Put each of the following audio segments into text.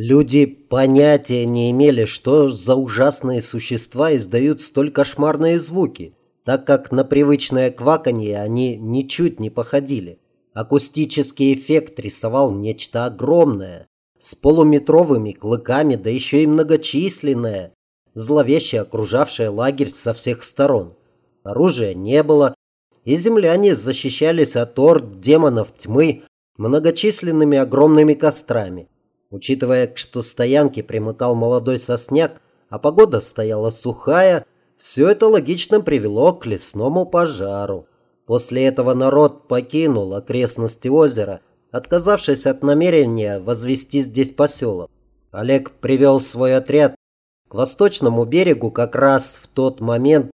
Люди понятия не имели, что за ужасные существа издают столь кошмарные звуки, так как на привычное кваканье они ничуть не походили. Акустический эффект рисовал нечто огромное, с полуметровыми клыками, да еще и многочисленное, зловеще окружавшее лагерь со всех сторон. Оружия не было, и земляне защищались от орд демонов тьмы многочисленными огромными кострами. Учитывая, что стоянке примыкал молодой сосняк, а погода стояла сухая, все это логично привело к лесному пожару. После этого народ покинул окрестности озера, отказавшись от намерения возвести здесь поселок. Олег привел свой отряд к восточному берегу как раз в тот момент,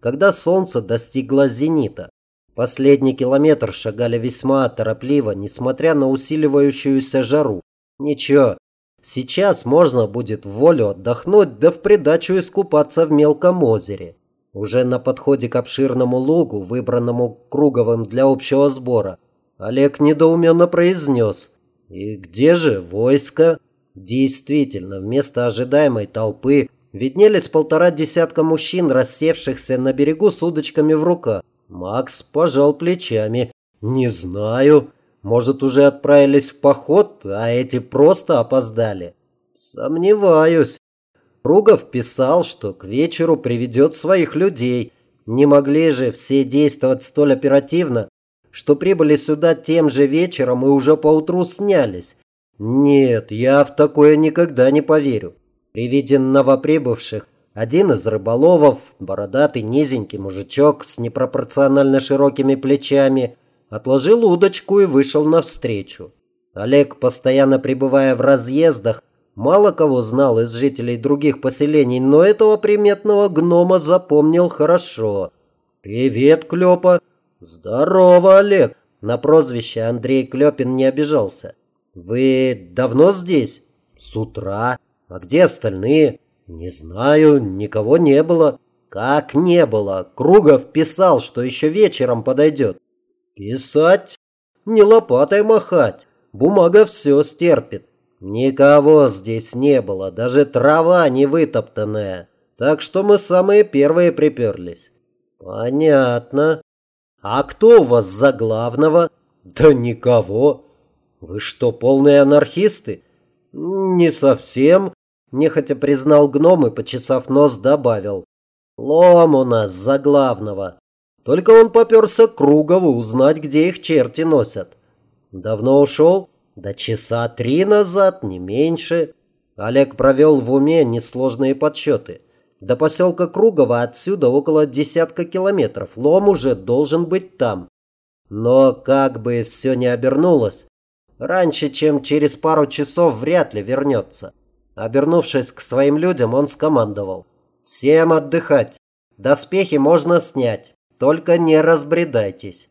когда солнце достигло зенита. Последний километр шагали весьма торопливо, несмотря на усиливающуюся жару. Ничего, сейчас можно будет в волю отдохнуть, да в придачу искупаться в мелком озере. Уже на подходе к обширному лугу, выбранному Круговым для общего сбора, Олег недоуменно произнес. «И где же войско?» Действительно, вместо ожидаемой толпы виднелись полтора десятка мужчин, рассевшихся на берегу с удочками в руках. Макс пожал плечами. «Не знаю. Может, уже отправились в поход, а эти просто опоздали?» «Сомневаюсь. Ругов писал, что к вечеру приведет своих людей. Не могли же все действовать столь оперативно, что прибыли сюда тем же вечером и уже поутру снялись. Нет, я в такое никогда не поверю. При виде новоприбывших один из рыболовов, бородатый низенький мужичок с непропорционально широкими плечами, отложил удочку и вышел навстречу. Олег, постоянно пребывая в разъездах, Мало кого знал из жителей других поселений, но этого приметного гнома запомнил хорошо. «Привет, Клёпа!» «Здорово, Олег!» На прозвище Андрей Клёпин не обижался. «Вы давно здесь?» «С утра. А где остальные?» «Не знаю, никого не было». «Как не было? Кругов писал, что еще вечером подойдет». «Писать? Не лопатой махать. Бумага все стерпит. Никого здесь не было, даже трава не вытоптанная. Так что мы самые первые приперлись. Понятно. А кто у вас за главного? Да никого. Вы что, полные анархисты? Не совсем. Нехотя признал гном и, почесав нос, добавил. Лом у нас за главного. Только он поперся к Кругову узнать, где их черти носят. Давно ушел? Да часа три назад, не меньше. Олег провел в уме несложные подсчеты. До поселка Кругово отсюда около десятка километров. Лом уже должен быть там. Но как бы все ни обернулось, раньше, чем через пару часов вряд ли вернется. Обернувшись к своим людям, он скомандовал. «Всем отдыхать. Доспехи можно снять. Только не разбредайтесь».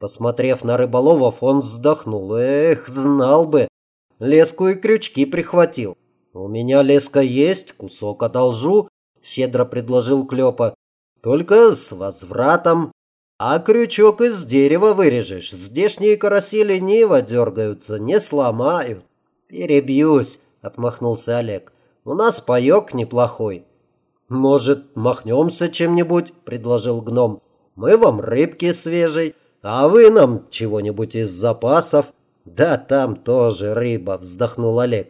Посмотрев на рыболовов, он вздохнул. Эх, знал бы. Леску и крючки прихватил. У меня леска есть, кусок одолжу, щедро предложил Клёпа. Только с возвратом. А крючок из дерева вырежешь. Здешние караси лениво дергаются, не сломают. Перебьюсь, отмахнулся Олег. У нас паёк неплохой. Может, махнемся чем-нибудь, предложил гном. Мы вам рыбки свежей. А вы нам чего-нибудь из запасов? Да там тоже рыба, вздохнул Олег.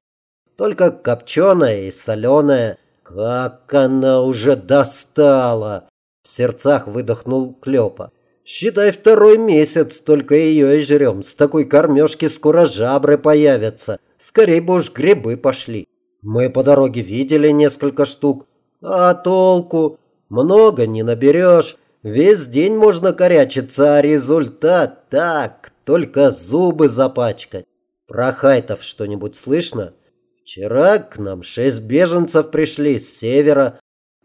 Только копченая и соленая. Как она уже достала! В сердцах выдохнул Клёпа. Считай, второй месяц только ее и жрем. С такой кормежки скоро жабры появятся. Скорей бы уж грибы пошли. Мы по дороге видели несколько штук. А толку? Много не наберешь. Весь день можно корячиться, а результат так, только зубы запачкать. Про хайтов что-нибудь слышно? Вчера к нам шесть беженцев пришли с севера.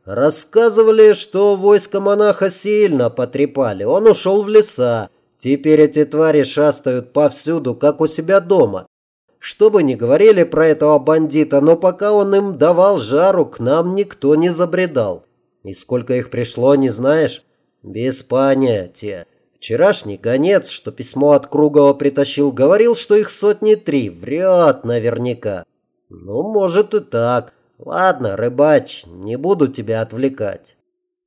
Рассказывали, что войско монаха сильно потрепали. Он ушел в леса. Теперь эти твари шастают повсюду, как у себя дома. Что бы ни говорили про этого бандита, но пока он им давал жару, к нам никто не забредал. И сколько их пришло, не знаешь? «Без понятия. Вчерашний гонец, что письмо от Кругова притащил, говорил, что их сотни три. Врет наверняка. Ну, может и так. Ладно, рыбач, не буду тебя отвлекать.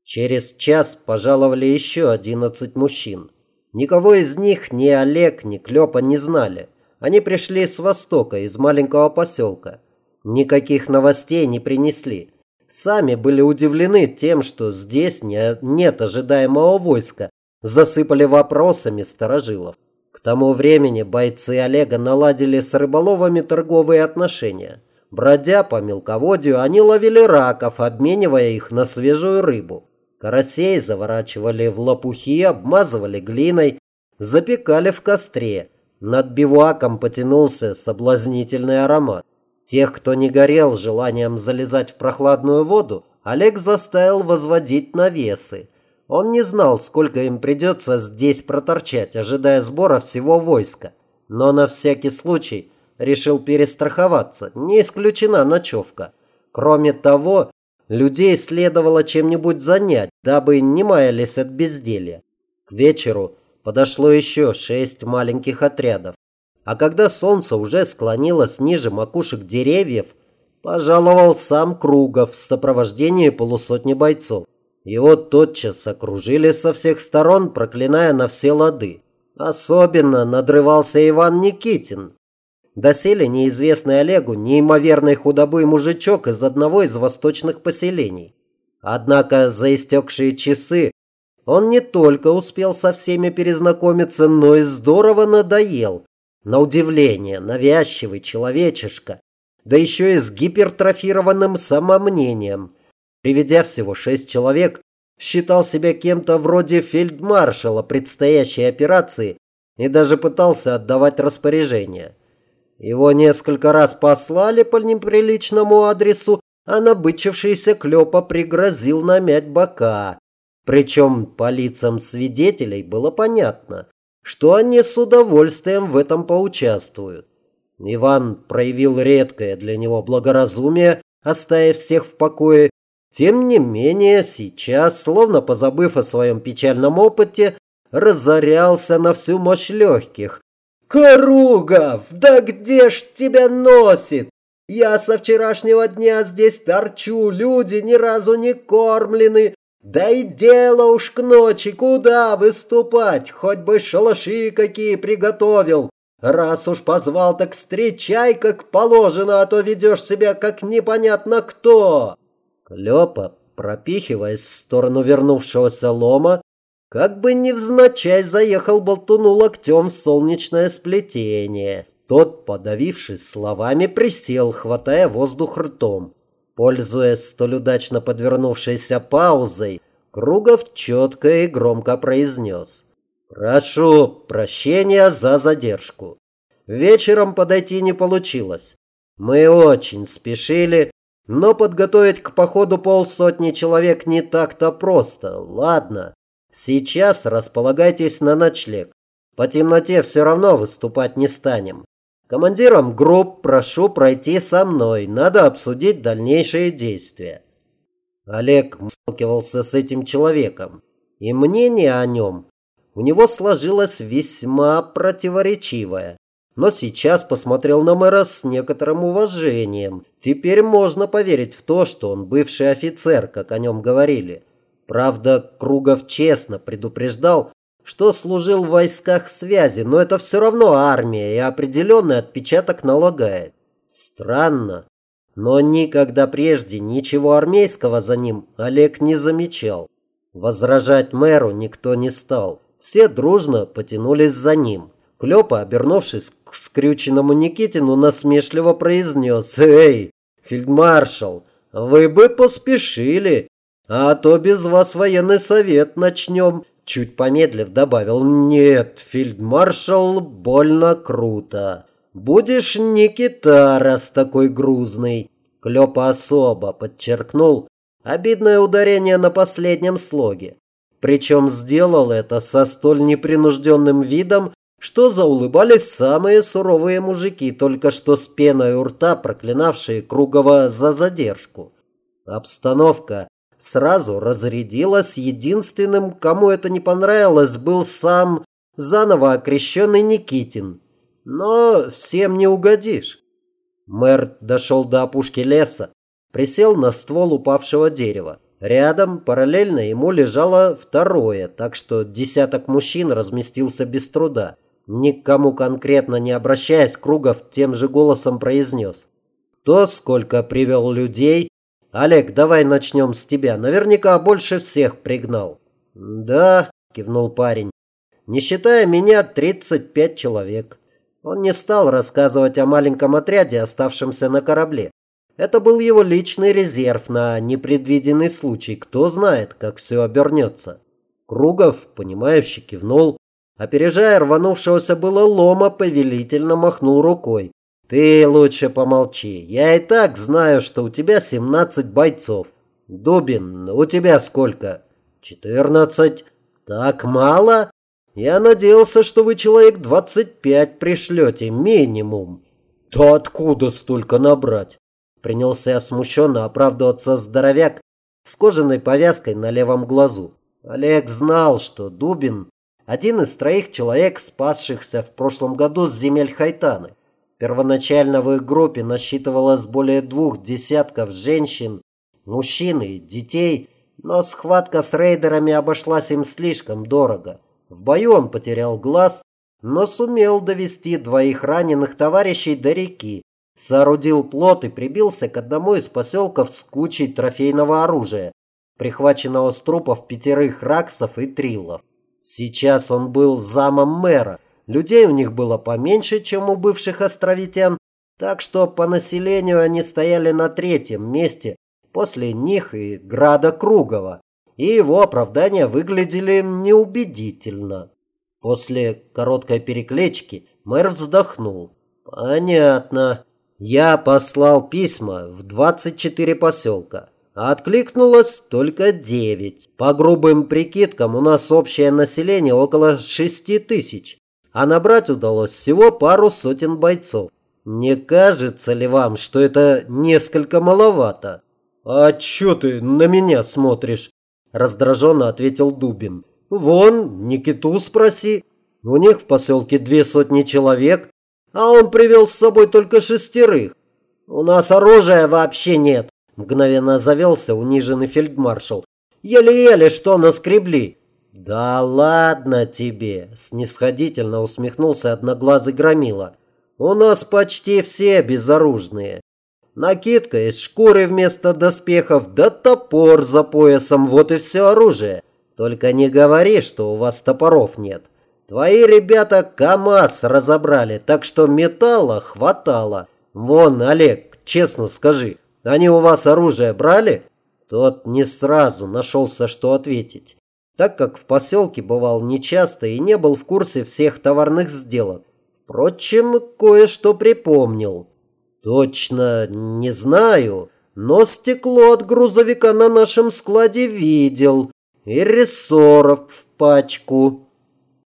Через час пожаловали еще одиннадцать мужчин. Никого из них ни Олег, ни Клёпа не знали. Они пришли с востока, из маленького поселка. Никаких новостей не принесли. Сами были удивлены тем, что здесь не, нет ожидаемого войска. Засыпали вопросами сторожилов. К тому времени бойцы Олега наладили с рыболовами торговые отношения. Бродя по мелководью, они ловили раков, обменивая их на свежую рыбу. Карасей заворачивали в лопухи, обмазывали глиной, запекали в костре. Над бивуаком потянулся соблазнительный аромат. Тех, кто не горел желанием залезать в прохладную воду, Олег заставил возводить навесы. Он не знал, сколько им придется здесь проторчать, ожидая сбора всего войска. Но на всякий случай решил перестраховаться. Не исключена ночевка. Кроме того, людей следовало чем-нибудь занять, дабы не маялись от безделья. К вечеру подошло еще шесть маленьких отрядов. А когда солнце уже склонилось ниже макушек деревьев, пожаловал сам Кругов в сопровождении полусотни бойцов. Его тотчас окружили со всех сторон, проклиная на все лады. Особенно надрывался Иван Никитин. Доселе неизвестный Олегу неимоверной худобой мужичок из одного из восточных поселений. Однако за истекшие часы он не только успел со всеми перезнакомиться, но и здорово надоел, на удивление, навязчивый человечишка, да еще и с гипертрофированным самомнением. Приведя всего шесть человек, считал себя кем-то вроде фельдмаршала предстоящей операции и даже пытался отдавать распоряжения. Его несколько раз послали по неприличному адресу, а набычившийся Клёпа пригрозил намять бока. Причем по лицам свидетелей было понятно, что они с удовольствием в этом поучаствуют. Иван проявил редкое для него благоразумие, оставив всех в покое. Тем не менее, сейчас, словно позабыв о своем печальном опыте, разорялся на всю мощь легких. «Коругов, да где ж тебя носит? Я со вчерашнего дня здесь торчу, люди ни разу не кормлены, да и дело уж к ночи, куда выступать, хоть бы шалаши какие приготовил. Раз уж позвал, так встречай, как положено, а то ведешь себя, как непонятно кто. Клёпа, пропихиваясь в сторону вернувшегося лома, как бы невзначай заехал болтуну локтем в солнечное сплетение. Тот, подавившись словами, присел, хватая воздух ртом. Пользуясь столь удачно подвернувшейся паузой, Кругов четко и громко произнес. «Прошу прощения за задержку. Вечером подойти не получилось. Мы очень спешили, но подготовить к походу полсотни человек не так-то просто. Ладно, сейчас располагайтесь на ночлег. По темноте все равно выступать не станем. Командиром групп прошу пройти со мной. Надо обсудить дальнейшие действия. Олег сталкивался с этим человеком, и мнение о нем у него сложилось весьма противоречивое. Но сейчас посмотрел на мэра с некоторым уважением. Теперь можно поверить в то, что он бывший офицер, как о нем говорили. Правда, Кругов честно предупреждал, что служил в войсках связи, но это все равно армия и определенный отпечаток налагает. Странно, но никогда прежде ничего армейского за ним Олег не замечал. Возражать мэру никто не стал. Все дружно потянулись за ним. Клёпа, обернувшись к скрюченному Никитину, насмешливо произнес «Эй, фельдмаршал, вы бы поспешили, а то без вас военный совет начнем Чуть помедлив добавил «Нет, фельдмаршал, больно круто. Будешь не раз такой грузный». Клёпа особо подчеркнул обидное ударение на последнем слоге. Причем сделал это со столь непринужденным видом, что заулыбались самые суровые мужики, только что с пеной у рта проклинавшие Кругова за задержку. Обстановка сразу разрядилась. Единственным, кому это не понравилось, был сам заново окрещенный Никитин. Но всем не угодишь. Мэр дошел до опушки леса, присел на ствол упавшего дерева. Рядом, параллельно ему лежало второе, так что десяток мужчин разместился без труда. Никому конкретно не обращаясь, Кругов тем же голосом произнес. «Кто сколько привел людей? Олег, давай начнем с тебя. Наверняка больше всех пригнал». «Да», – кивнул парень. «Не считая меня, 35 человек». Он не стал рассказывать о маленьком отряде, оставшемся на корабле. Это был его личный резерв на непредвиденный случай. Кто знает, как все обернется. Кругов, понимающе кивнул. Опережая рванувшегося было лома, повелительно махнул рукой. «Ты лучше помолчи. Я и так знаю, что у тебя 17 бойцов. Дубин, у тебя сколько?» «14. Так мало? Я надеялся, что вы человек 25 пришлете, минимум». «Да откуда столько набрать?» Принялся смущенно оправдываться здоровяк с кожаной повязкой на левом глазу. Олег знал, что Дубин – один из троих человек, спасшихся в прошлом году с земель Хайтаны. Первоначально в их группе насчитывалось более двух десятков женщин, мужчин и детей, но схватка с рейдерами обошлась им слишком дорого. В бою он потерял глаз, но сумел довести двоих раненых товарищей до реки, Соорудил плот и прибился к одному из поселков с кучей трофейного оружия, прихваченного с трупов пятерых раксов и триллов. Сейчас он был замом мэра. Людей у них было поменьше, чем у бывших островитян, так что по населению они стояли на третьем месте после них и Града Кругова, и его оправдания выглядели неубедительно. После короткой переклички мэр вздохнул. «Понятно. Я послал письма в 24 поселка, откликнулось только 9. По грубым прикидкам у нас общее население около 6 тысяч, а набрать удалось всего пару сотен бойцов. Не кажется ли вам, что это несколько маловато? А чё ты на меня смотришь? Раздраженно ответил Дубин. Вон, Никиту спроси. У них в поселке две сотни человек, а он привел с собой только шестерых. У нас оружия вообще нет, мгновенно завелся униженный фельдмаршал. Еле-еле что наскребли. Да ладно тебе, снисходительно усмехнулся одноглазый громила. У нас почти все безоружные. Накидка из шкуры вместо доспехов, да топор за поясом, вот и все оружие. Только не говори, что у вас топоров нет. Твои ребята КамАЗ разобрали, так что металла хватало. Вон, Олег, честно скажи, они у вас оружие брали? Тот не сразу нашелся, что ответить, так как в поселке бывал нечасто и не был в курсе всех товарных сделок. Впрочем, кое-что припомнил. Точно не знаю, но стекло от грузовика на нашем складе видел и рессоров в пачку.